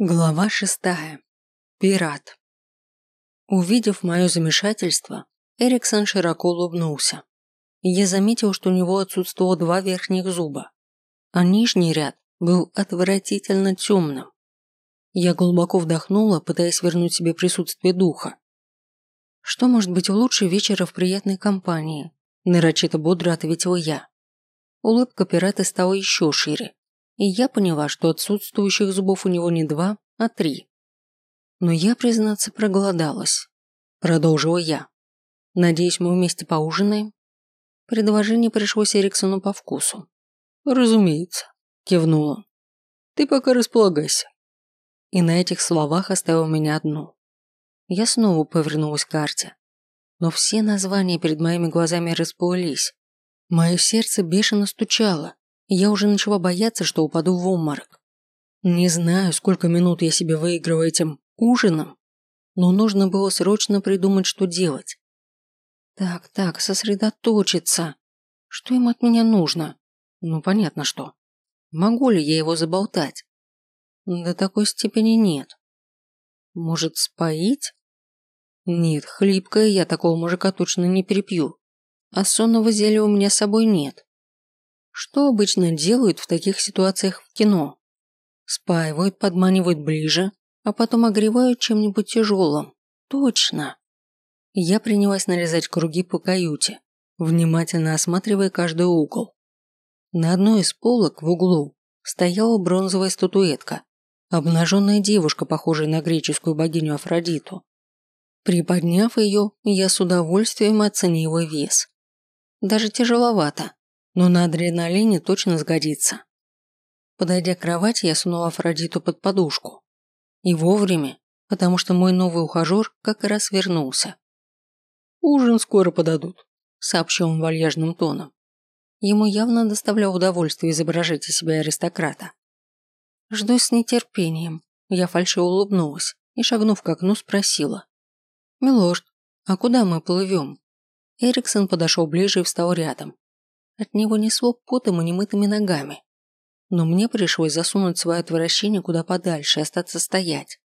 Глава шестая. Пират. Увидев мое замешательство, Эриксон широко улыбнулся. Я заметил, что у него отсутствовало два верхних зуба, а нижний ряд был отвратительно темным. Я глубоко вдохнула, пытаясь вернуть себе присутствие духа. «Что может быть лучше вечера в приятной компании?» Нарочито бодро ответила я. Улыбка пирата стала еще шире, и я поняла, что отсутствующих зубов у него не два, а три. Но я, признаться, проголодалась. Продолжила я. Надеюсь, мы вместе поужинаем? Предложение пришлось Эриксону по вкусу. Разумеется, кивнула. Ты пока располагайся. И на этих словах оставил меня одну. Я снова повернулась к карте. Но все названия перед моими глазами расплылись. Мое сердце бешено стучало, я уже начала бояться, что упаду в обморок. Не знаю, сколько минут я себе выигрываю этим ужином, но нужно было срочно придумать, что делать. Так, так, сосредоточиться. Что им от меня нужно? Ну, понятно, что. Могу ли я его заболтать? До такой степени нет. Может, споить? Нет, хлипкая я такого мужика точно не перепью. А сонного зелья у меня с собой нет. Что обычно делают в таких ситуациях в кино? Спаивают, подманивают ближе, а потом огревают чем-нибудь тяжелым. Точно. Я принялась нарезать круги по каюте, внимательно осматривая каждый угол. На одной из полок в углу стояла бронзовая статуэтка, обнаженная девушка, похожая на греческую богиню Афродиту. Приподняв ее, я с удовольствием оценила вес. Даже тяжеловато но на адреналине точно сгодится. Подойдя к кровати, я сунула Афродиту под подушку. И вовремя, потому что мой новый ухажер как раз вернулся. «Ужин скоро подадут», – сообщил он вальяжным тоном. Ему явно доставляло удовольствие изображать из себя аристократа. Жду с нетерпением. Я фальшиво улыбнулась и, шагнув к окну, спросила. «Милорд, а куда мы плывем?» Эриксон подошел ближе и встал рядом, от него несло потом и немытыми ногами. Но мне пришлось засунуть свое отвращение куда подальше и остаться стоять.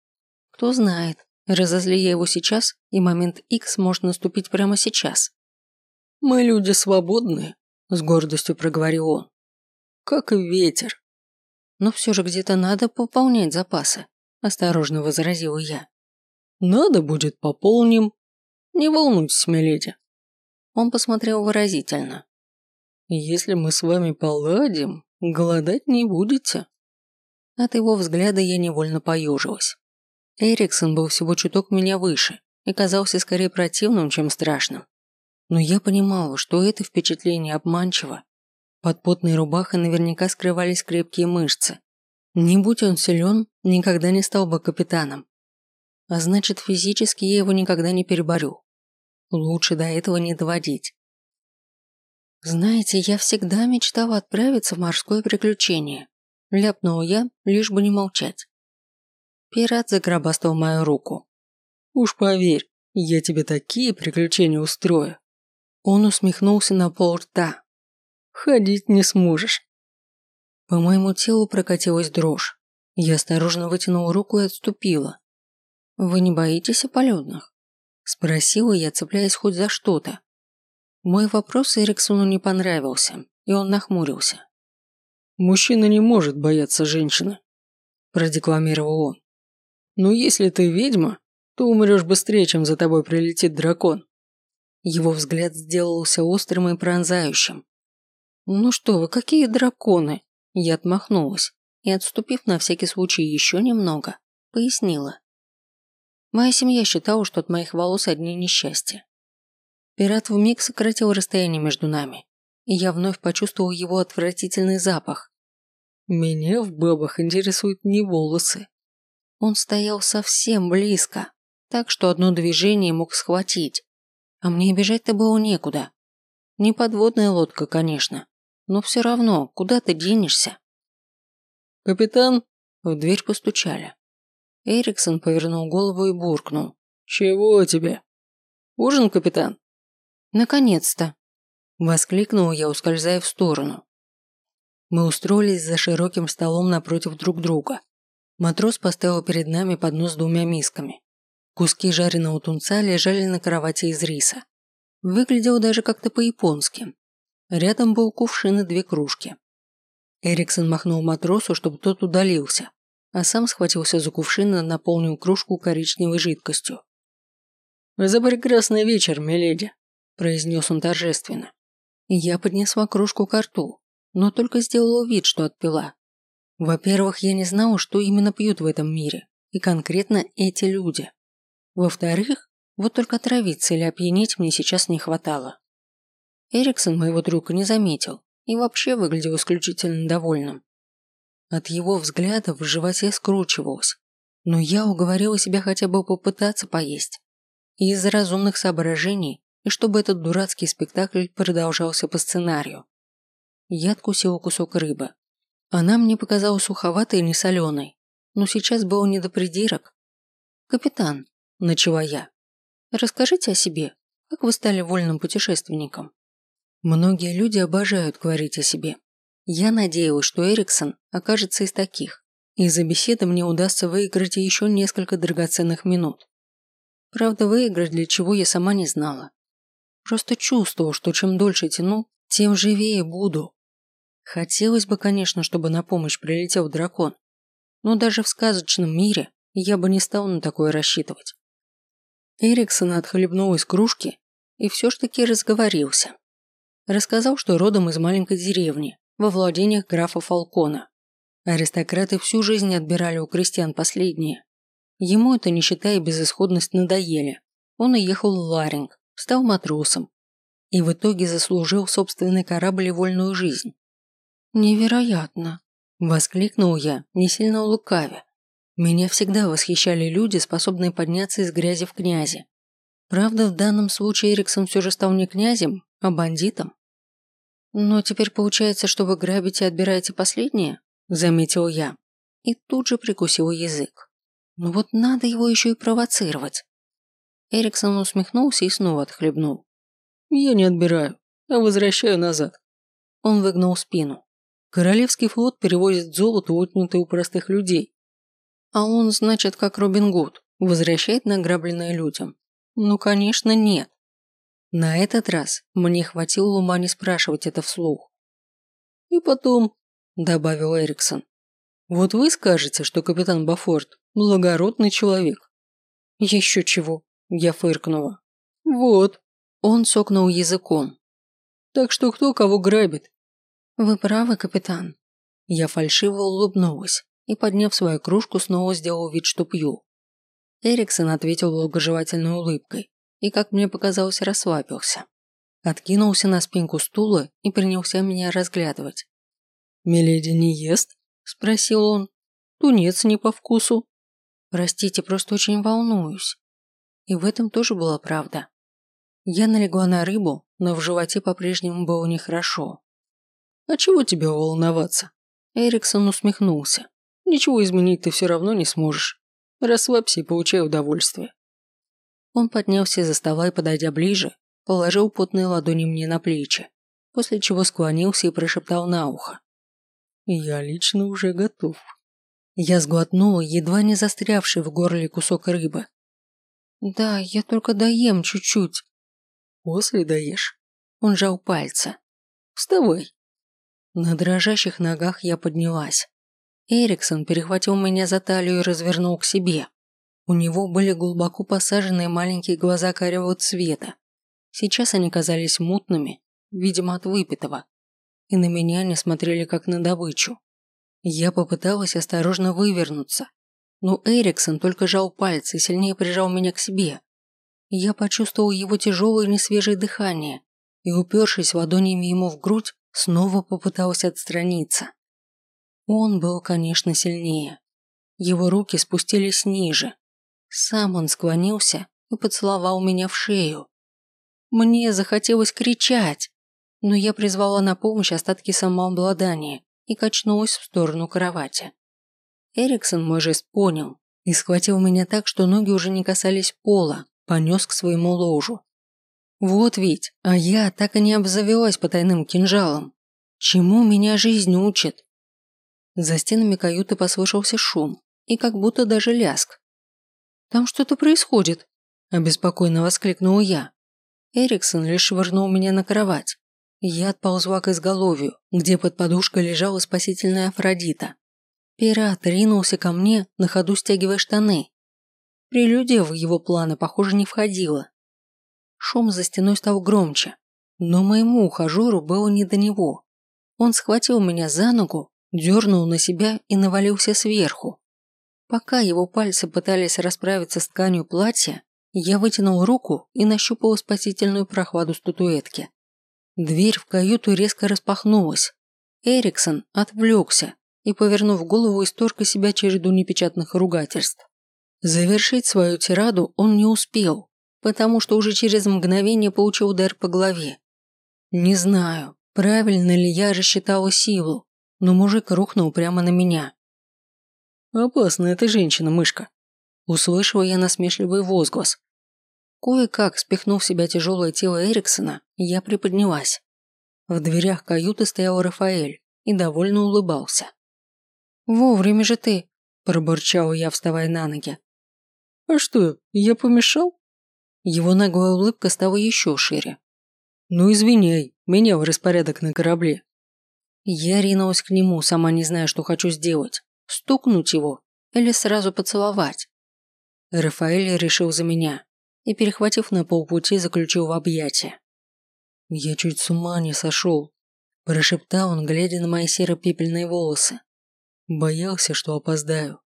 Кто знает, разозли я его сейчас, и момент X может наступить прямо сейчас. «Мы люди свободные», – с гордостью проговорил он. «Как и ветер». «Но все же где-то надо пополнять запасы», – осторожно возразила я. «Надо будет пополним. Не волнуйтесь, миледи». Он посмотрел выразительно, если мы с вами поладим, голодать не будете. От его взгляда я невольно поежилась. Эриксон был всего чуток меня выше и казался скорее противным, чем страшным. Но я понимала, что это впечатление обманчиво. Под потной рубахой наверняка скрывались крепкие мышцы. Не будь он силен, никогда не стал бы капитаном. А значит, физически я его никогда не переборю. Лучше до этого не доводить. «Знаете, я всегда мечтала отправиться в морское приключение», – ляпнула я, лишь бы не молчать. Пират загробастал мою руку. «Уж поверь, я тебе такие приключения устрою». Он усмехнулся на пол рта. «Ходить не сможешь». По моему телу прокатилась дрожь. Я осторожно вытянула руку и отступила. «Вы не боитесь опаленных?» Спросила я, цепляясь хоть за что-то. Мой вопрос Эриксону не понравился, и он нахмурился. «Мужчина не может бояться женщины», – продекламировал он. «Но если ты ведьма, то умрешь быстрее, чем за тобой прилетит дракон». Его взгляд сделался острым и пронзающим. «Ну что вы, какие драконы?» Я отмахнулась и, отступив на всякий случай еще немного, пояснила. Моя семья считала, что от моих волос одни несчастья. Пират вмиг сократил расстояние между нами, и я вновь почувствовал его отвратительный запах. Меня в бабах интересуют не волосы. Он стоял совсем близко, так что одно движение мог схватить. А мне бежать-то было некуда. Не подводная лодка, конечно, но все равно, куда ты денешься? «Капитан?» В дверь постучали. Эриксон повернул голову и буркнул. «Чего тебе?» «Ужин, капитан?» «Наконец-то!» – воскликнула я, ускользая в сторону. Мы устроились за широким столом напротив друг друга. Матрос поставил перед нами поднос с двумя мисками. Куски жареного тунца лежали на кровати из риса. Выглядело даже как-то по-японски. Рядом был кувшин и две кружки. Эриксон махнул матросу, чтобы тот удалился, а сам схватился за кувшин и наполнил кружку коричневой жидкостью. «За прекрасный вечер, миледи», – произнес он торжественно. Я поднесла кружку к рту, но только сделала вид, что отпила. Во-первых, я не знала, что именно пьют в этом мире, и конкретно эти люди. Во-вторых, вот только отравиться или опьянеть мне сейчас не хватало. Эриксон моего друга не заметил и вообще выглядел исключительно довольным. От его взглядов в животе скручивалось, но я уговорила себя хотя бы попытаться поесть. И из разумных соображений, и чтобы этот дурацкий спектакль продолжался по сценарию. Я откусила кусок рыбы. Она мне показалась суховатой и несоленой, но сейчас было не до придирок. «Капитан», – начала я, – «расскажите о себе, как вы стали вольным путешественником?» Многие люди обожают говорить о себе. Я надеялась, что Эриксон окажется из таких, и за беседы мне удастся выиграть еще несколько драгоценных минут. Правда, выиграть для чего я сама не знала. Просто чувствовал, что чем дольше тяну, тем живее буду. Хотелось бы, конечно, чтобы на помощь прилетел дракон, но даже в сказочном мире я бы не стал на такое рассчитывать. Эриксон отхлебнул из кружки и все ж таки разговорился. Рассказал, что родом из маленькой деревни, во владениях графа Фалкона. Аристократы всю жизнь отбирали у крестьян последние. Ему это нищета и безысходность надоели. Он уехал в Ларинг, стал матросом. И в итоге заслужил собственный корабль и вольную жизнь. «Невероятно!» – воскликнул я, не сильно лукавя. Меня всегда восхищали люди, способные подняться из грязи в князи. Правда, в данном случае Эриксон все же стал не князем, а бандитом. Но теперь получается, что вы грабите и отбираете последнее, заметил я. И тут же прикусил язык. Ну вот надо его еще и провоцировать. Эриксон усмехнулся и снова отхлебнул. Я не отбираю, а возвращаю назад. Он выгнул спину. Королевский флот перевозит золото, отнятое у простых людей. А он, значит, как Робин Гуд, возвращает награбленное людям. Ну, конечно, нет. На этот раз мне хватило ума не спрашивать это вслух. «И потом», – добавил Эриксон, – «вот вы скажете, что капитан Бафорд – благородный человек». «Еще чего», – я фыркнула. «Вот», – он сокнул языком. «Так что кто кого грабит?» «Вы правы, капитан». Я фальшиво улыбнулась и, подняв свою кружку, снова сделал вид, что пью. Эриксон ответил благожелательной улыбкой и, как мне показалось, расслабился. Откинулся на спинку стула и принялся меня разглядывать. «Миледи не ест?» – спросил он. «Тунец не по вкусу». «Простите, просто очень волнуюсь». И в этом тоже была правда. Я налегла на рыбу, но в животе по-прежнему было нехорошо. «А чего тебе волноваться?» Эриксон усмехнулся. «Ничего изменить ты все равно не сможешь. Расслабься и получай удовольствие. Он поднялся из-за стола и, подойдя ближе, положил потные ладони мне на плечи, после чего склонился и прошептал на ухо. «Я лично уже готов». Я сглотнула едва не застрявший в горле кусок рыбы. «Да, я только доем чуть-чуть». «После доешь?» Он жал пальцы. «Вставай». На дрожащих ногах я поднялась. Эриксон перехватил меня за талию и развернул к себе. У него были глубоко посаженные маленькие глаза карего цвета. Сейчас они казались мутными, видимо, от выпитого. И на меня они смотрели как на добычу. Я попыталась осторожно вывернуться, но Эриксон только жал пальцы и сильнее прижал меня к себе. Я почувствовал его тяжелое несвежее дыхание и, упершись ладонями ему в грудь, снова попытался отстраниться. Он был, конечно, сильнее. Его руки спустились ниже, сам он склонился и поцеловал меня в шею. Мне захотелось кричать, но я призвала на помощь остатки самообладания и качнулась в сторону кровати. Эриксон мой жест понял и схватил меня так, что ноги уже не касались пола, понес к своему ложу. Вот ведь, а я так и не обзавелась потайным кинжалом. Чему меня жизнь учит? За стенами каюты послышался шум, и как будто даже ляск. «Там что-то происходит», – обеспокоенно воскликнула я. Эриксон лишь швырнул меня на кровать. Я отползла к изголовью, где под подушкой лежала спасительная Афродита. Пират ринулся ко мне, на ходу стягивая штаны. Прелюдия в его планы, похоже, не входила. Шум за стеной стал громче, но моему ухажеру было не до него. Он схватил меня за ногу, дернул на себя и навалился сверху. Пока его пальцы пытались расправиться с тканью платья, я вытянул руку и нащупал спасительную прохладу статуэтки. Дверь в каюту резко распахнулась. Эриксон отвлекся и, повернув голову, исторг себя череду непечатных ругательств. Завершить свою тираду он не успел, потому что уже через мгновение получил удар по голове. Не знаю, правильно ли я рассчитала силу, но мужик рухнул прямо на меня. «Опасная эта женщина-мышка», – услышала я насмешливый возглас, Кое-как, спихнув в себя тяжелое тело Эриксона, я приподнялась. В дверях каюты стоял Рафаэль и довольно улыбался. «Вовремя же ты!» – пробурчала я, вставая на ноги. «А что, я помешал?» Его наглая улыбка стала еще шире. «Ну извиняй, меня в распорядок на корабле». Я ринулась к нему, сама не зная, что хочу сделать. Стукнуть его или сразу поцеловать. Рафаэль решил за меня и, перехватив на полпути, заключил в объятия. «Я чуть с ума не сошел», – прошептал он, глядя на мои серо-пепельные волосы. Боялся, что опоздаю.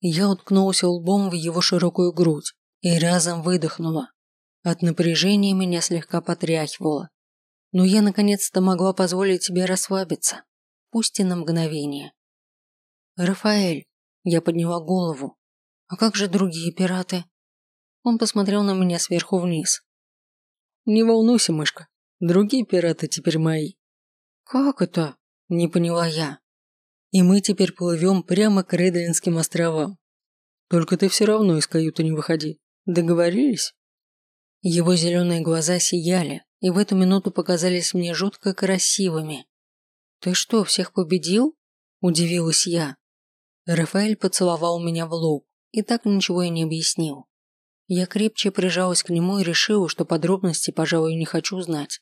Я уткнулся лбом в его широкую грудь и разом выдохнула. От напряжения меня слегка потряхивало. Но я наконец-то могла позволить себе расслабиться, пусть и на мгновение. «Рафаэль», – я подняла голову. «А как же другие пираты?» Он посмотрел на меня сверху вниз. «Не волнуйся, мышка. Другие пираты теперь мои». «Как это?» – не поняла я. «И мы теперь плывем прямо к Редлинским островам. Только ты все равно из каюты не выходи. Договорились?» Его зеленые глаза сияли, и в эту минуту показались мне жутко красивыми. «Ты что, всех победил?» – удивилась я. Рафаэль поцеловал меня в лоб и так ничего и не объяснил. Я крепче прижалась к нему и решила, что подробности, пожалуй, не хочу знать.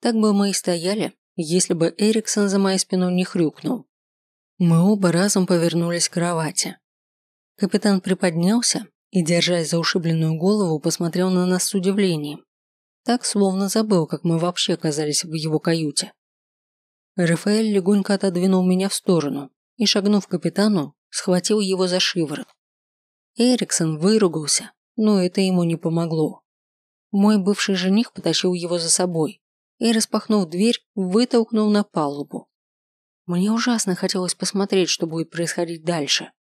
Так бы мы и стояли, если бы Эриксон за моей спиной не хрюкнул. Мы оба разом повернулись к кровати. Капитан приподнялся и, держась за ушибленную голову, посмотрел на нас с удивлением. Так, словно забыл, как мы вообще оказались в его каюте. Рафаэль легонько отодвинул меня в сторону и, шагнув к капитану, схватил его за шиворот. Эриксон выругался, но это ему не помогло. Мой бывший жених потащил его за собой и, распахнув дверь, вытолкнул на палубу. Мне ужасно хотелось посмотреть, что будет происходить дальше,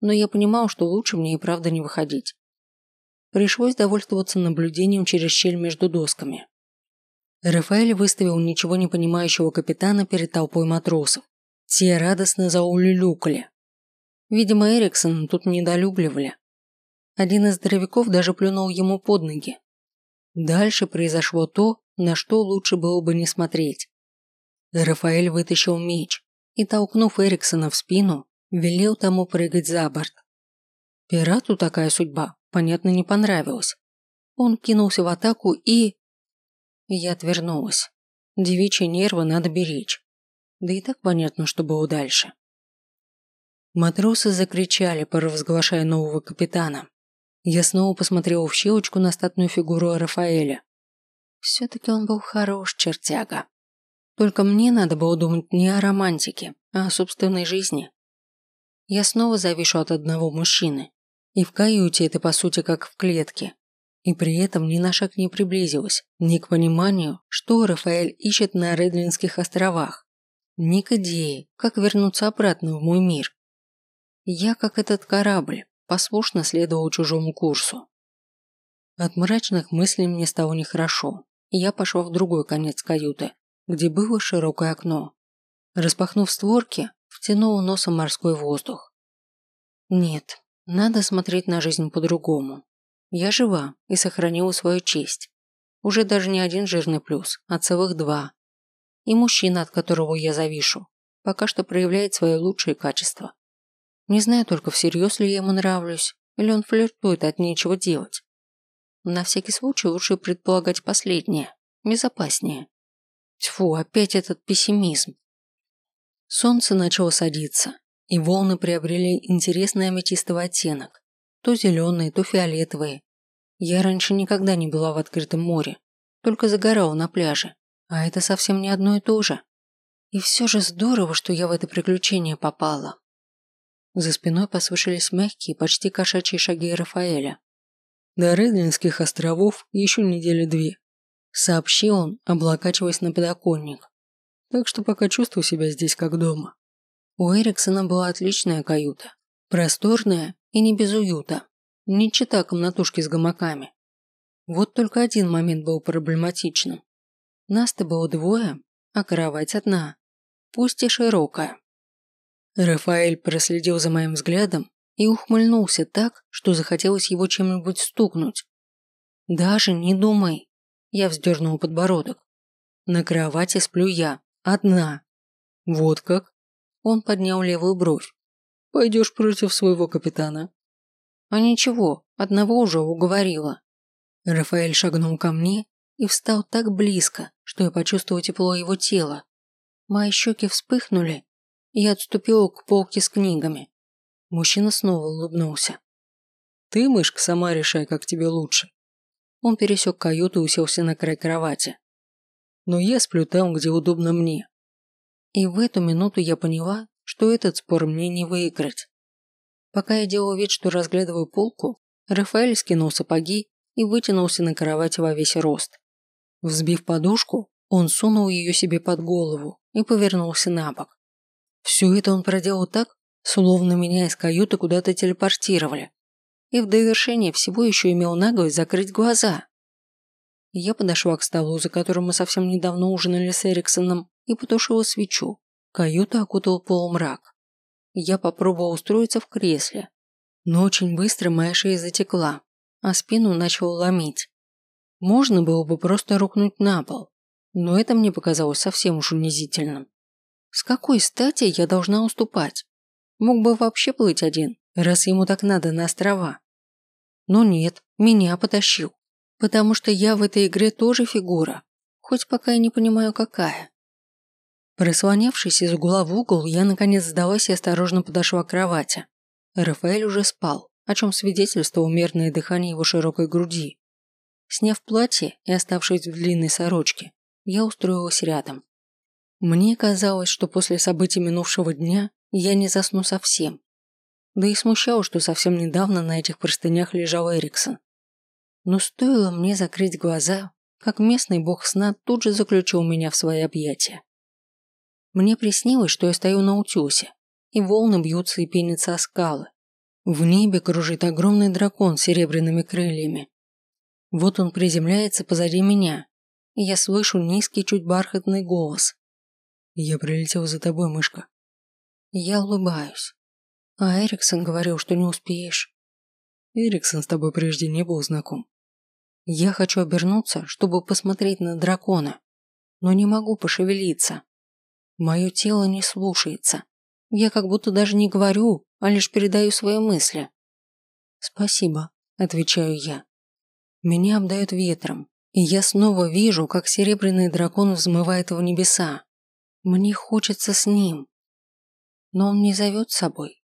но я понимал, что лучше мне и правда не выходить. Пришлось довольствоваться наблюдением через щель между досками. Рафаэль выставил ничего не понимающего капитана перед толпой матросов. Те радостно заулюлюкали. Видимо, Эриксон тут недолюбливали. Один из здоровяков даже плюнул ему под ноги. Дальше произошло то, на что лучше было бы не смотреть. Рафаэль вытащил меч и, толкнув Эриксона в спину, велел тому прыгать за борт. Пирату такая судьба, понятно, не понравилась. Он кинулся в атаку и... Я отвернулась. Девичьи нервы надо беречь. Да и так понятно, что было дальше. Матросы закричали, провозглашая нового капитана. Я снова посмотрела в щелочку на статную фигуру Рафаэля. Все-таки он был хорош, чертяга. Только мне надо было думать не о романтике, а о собственной жизни. Я снова завишу от одного мужчины. И в каюте это по сути как в клетке. И при этом ни на шаг не приблизилась, ни к пониманию, что Рафаэль ищет на Редлинских островах, ни к идее, как вернуться обратно в мой мир. Я как этот корабль, послушно следовал чужому курсу. От мрачных мыслей мне стало нехорошо, я пошел в другой конец каюты, где было широкое окно. Распахнув створки, втянул носом морской воздух. Нет, надо смотреть на жизнь по-другому. Я жива и сохранила свою честь. Уже даже не один жирный плюс, а целых два. И мужчина, от которого я завишу, пока что проявляет свои лучшие качества. Не знаю только, всерьез ли я ему нравлюсь, или он флиртует от нечего делать. На всякий случай лучше предполагать последнее, безопаснее. Тьфу, опять этот пессимизм. Солнце начало садиться, и волны приобрели интересный аметистовый оттенок. То зеленые, то фиолетовые. Я раньше никогда не была в открытом море, только загорала на пляже. А это совсем не одно и то же. И все же здорово, что я в это приключение попала. За спиной послышались мягкие, почти кошачьи шаги Рафаэля. До Редлинских островов еще недели две. Сообщил он, облокачиваясь на подоконник. Так что пока чувствую себя здесь как дома. У Эриксона была отличная каюта. Просторная и не без уюта. Не чита комнатушки с гамаками. Вот только один момент был проблематичным. Нас-то было двое, а кровать одна. Пусть и широкая. Рафаэль проследил за моим взглядом и ухмыльнулся так, что захотелось его чем-нибудь стукнуть. «Даже не думай!» Я вздернул подбородок. «На кровати сплю я, одна». «Вот как?» Он поднял левую бровь. «Пойдешь против своего капитана?» «А ничего, одного уже уговорила». Рафаэль шагнул ко мне и встал так близко, что я почувствовал тепло его тела. Мои щеки вспыхнули, и я отступила к полке с книгами. Мужчина снова улыбнулся. «Ты, мышка, сама решай, как тебе лучше». Он пересек каюту и уселся на край кровати. «Но я сплю там, где удобно мне». И в эту минуту я поняла, что этот спор мне не выиграть. Пока я делала вид, что разглядываю полку, Рафаэль скинул сапоги и вытянулся на кровати во весь рост. Взбив подушку, он сунул ее себе под голову и повернулся на бок. Все это он проделал так, словно меня из каюты куда-то телепортировали. И в довершение всего еще имел наглость закрыть глаза. Я подошла к столу, за которым мы совсем недавно ужинали с Эриксоном, и потушила свечу. Каюта окутал полумрак. Я попробовала устроиться в кресле, но очень быстро моя шея затекла, а спину начала ломить. Можно было бы просто рухнуть на пол, но это мне показалось совсем уж унизительным. С какой стати я должна уступать? Мог бы вообще плыть один, раз ему так надо на острова. Но нет, меня потащил. Потому что я в этой игре тоже фигура, хоть пока и не понимаю какая. Прослонявшись из угла в угол, я наконец сдалась и осторожно подошла к кровати. Рафаэль уже спал, о чем свидетельствовало мерное дыхание его широкой груди. Сняв платье и оставшись в длинной сорочке, я устроилась рядом. Мне казалось, что после событий минувшего дня я не засну совсем. Да и смущало, что совсем недавно на этих простынях лежал Эриксон. Но стоило мне закрыть глаза, как местный бог сна тут же заключил меня в свои объятия. Мне приснилось, что я стою на утесе, и волны бьются и пенятся о скалы. В небе кружит огромный дракон с серебряными крыльями. Вот он приземляется позади меня, и я слышу низкий, чуть бархатный голос. «Я прилетел за тобой, мышка». Я улыбаюсь. А Эриксон говорил, что не успеешь. Эриксон с тобой прежде не был знаком. Я хочу обернуться, чтобы посмотреть на дракона, но не могу пошевелиться. Мое тело не слушается. Я как будто даже не говорю, а лишь передаю свои мысли. «Спасибо», – отвечаю я. Меня обдает ветром, и я снова вижу, как серебряный дракон взмывает в небеса. Мне хочется с ним. Но он не зовет с собой.